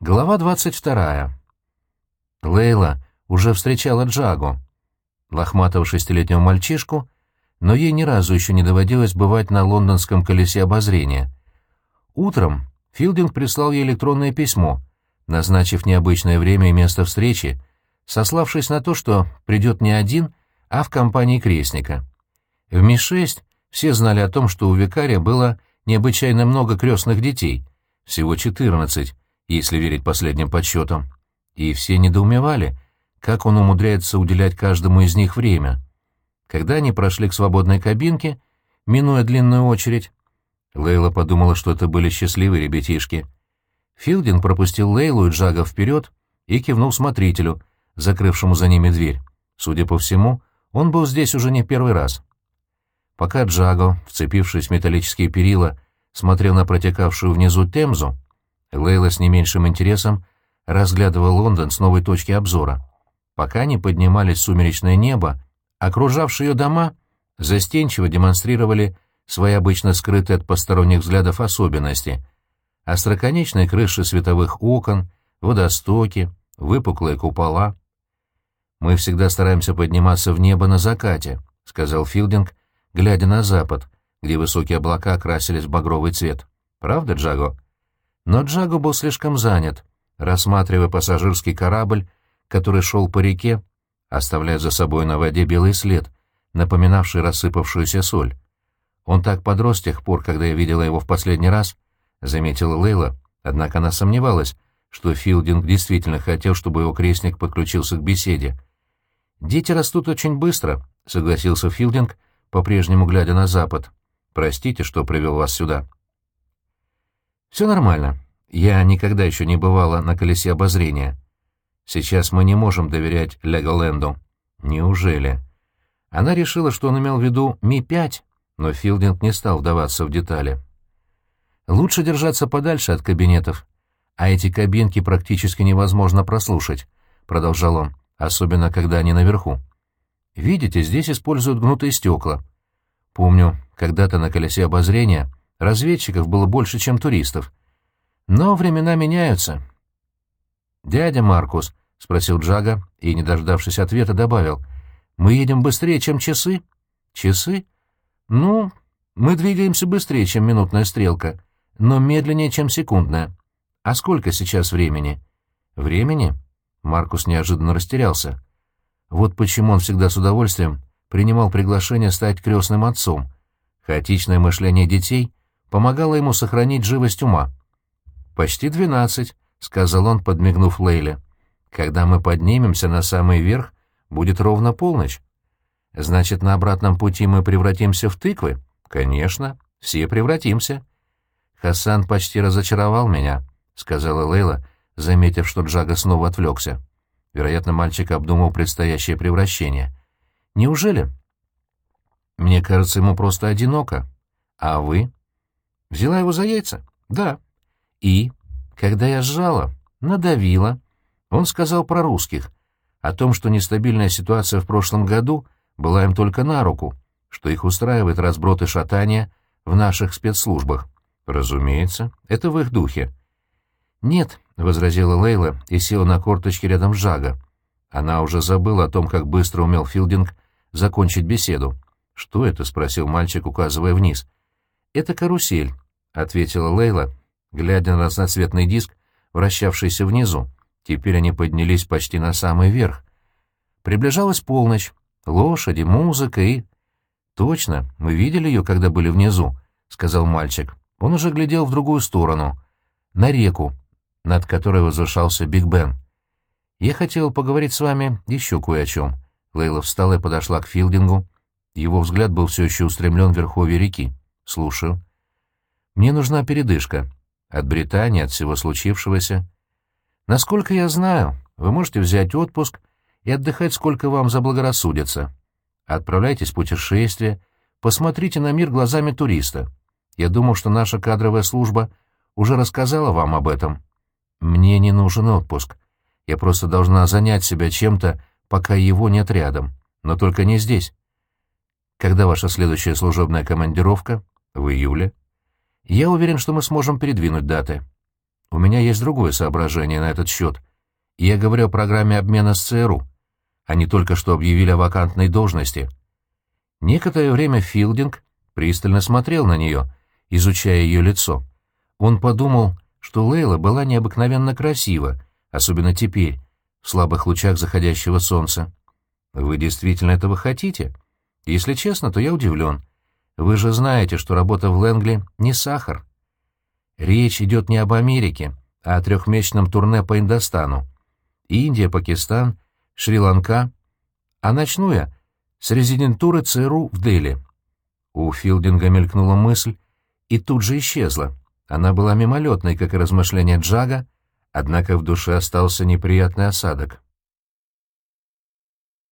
Глава 22. Лейла уже встречала Джагу, лохматого шестилетнего мальчишку, но ей ни разу еще не доводилось бывать на лондонском колесе обозрения. Утром Филдинг прислал ей электронное письмо, назначив необычное время и место встречи, сославшись на то, что придет не один, а в компании крестника. В Ми-6 все знали о том, что у викария было необычайно много крестных детей, всего 14, если верить последним подсчетам. И все недоумевали, как он умудряется уделять каждому из них время. Когда они прошли к свободной кабинке, минуя длинную очередь, Лейла подумала, что это были счастливые ребятишки. Филдинг пропустил Лейлу и Джага вперед и кивнул смотрителю, закрывшему за ними дверь. Судя по всему, он был здесь уже не первый раз. Пока Джаго, вцепившись в металлические перила, смотрел на протекавшую внизу Темзу, Лейла с не меньшим интересом разглядывала Лондон с новой точки обзора. Пока они поднимались сумеречное небо, окружавшие ее дома застенчиво демонстрировали свои обычно скрытые от посторонних взглядов особенности. Остроконечные крыши световых окон, водостоки, выпуклые купола. «Мы всегда стараемся подниматься в небо на закате», — сказал Филдинг, глядя на запад, где высокие облака окрасились в багровый цвет. «Правда, Джаго?» Но Джаго был слишком занят, рассматривая пассажирский корабль, который шел по реке, оставляя за собой на воде белый след, напоминавший рассыпавшуюся соль. Он так подрос с тех пор, когда я видела его в последний раз, — заметила Лейла, однако она сомневалась, что Филдинг действительно хотел, чтобы его крестник подключился к беседе. «Дети растут очень быстро», — согласился Филдинг, по-прежнему глядя на запад. «Простите, что привел вас сюда». «Все нормально. Я никогда еще не бывала на колесе обозрения. Сейчас мы не можем доверять Леголенду». «Неужели?» Она решила, что он имел в виду Ми-5, но Филдинг не стал вдаваться в детали. «Лучше держаться подальше от кабинетов, а эти кабинки практически невозможно прослушать», — продолжал он, — «особенно когда они наверху. Видите, здесь используют гнутые стекла. Помню, когда-то на колесе обозрения Разведчиков было больше, чем туристов. Но времена меняются. «Дядя Маркус», — спросил Джага и, не дождавшись ответа, добавил, «Мы едем быстрее, чем часы?» «Часы? Ну, мы двигаемся быстрее, чем минутная стрелка, но медленнее, чем секундная. А сколько сейчас времени?» «Времени?» Маркус неожиданно растерялся. Вот почему он всегда с удовольствием принимал приглашение стать крестным отцом. Хаотичное мышление детей помогало ему сохранить живость ума. «Почти двенадцать», — сказал он, подмигнув Лейле. «Когда мы поднимемся на самый верх, будет ровно полночь. Значит, на обратном пути мы превратимся в тыквы? Конечно, все превратимся». «Хасан почти разочаровал меня», — сказала Лейла, заметив, что Джага снова отвлекся. Вероятно, мальчик обдумал предстоящее превращение. «Неужели?» «Мне кажется, ему просто одиноко. А вы?» Взяла его за яйца? Да. И, когда я сжала, надавила, он сказал про русских, о том, что нестабильная ситуация в прошлом году была им только на руку, что их устраивает разброд и шатание в наших спецслужбах. Разумеется, это в их духе. «Нет», — возразила Лейла и села на корточки рядом с Жага. Она уже забыла о том, как быстро умел Филдинг закончить беседу. «Что это?» — спросил мальчик, указывая вниз. «Это карусель», — ответила Лейла, глядя на разноцветный диск, вращавшийся внизу. Теперь они поднялись почти на самый верх. Приближалась полночь, лошади, музыка и... «Точно, мы видели ее, когда были внизу», — сказал мальчик. Он уже глядел в другую сторону, на реку, над которой возвышался Биг Бен. «Я хотел поговорить с вами еще кое о чем». Лейла встала и подошла к Филдингу. Его взгляд был все еще устремлен в верховье реки. «Слушаю». «Мне нужна передышка. От Британии, от всего случившегося. Насколько я знаю, вы можете взять отпуск и отдыхать, сколько вам заблагорассудится. Отправляйтесь в путешествие, посмотрите на мир глазами туриста. Я думал, что наша кадровая служба уже рассказала вам об этом. Мне не нужен отпуск. Я просто должна занять себя чем-то, пока его нет рядом. Но только не здесь. Когда ваша следующая служебная командировка? В июле. Я уверен, что мы сможем передвинуть даты. У меня есть другое соображение на этот счет. Я говорю о программе обмена с ЦРУ. Они только что объявили о вакантной должности. Некоторое время Филдинг пристально смотрел на нее, изучая ее лицо. Он подумал, что Лейла была необыкновенно красива, особенно теперь, в слабых лучах заходящего солнца. «Вы действительно этого хотите? Если честно, то я удивлен. Вы же знаете, что работа в Лэнгли не сахар. Речь идет не об Америке, а о трехмесячном турне по Индостану. Индия, Пакистан, Шри-Ланка. А начну я с резидентуры ЦРУ в Дели. У Филдинга мелькнула мысль и тут же исчезла. Она была мимолетной, как и размышления Джага, однако в душе остался неприятный осадок.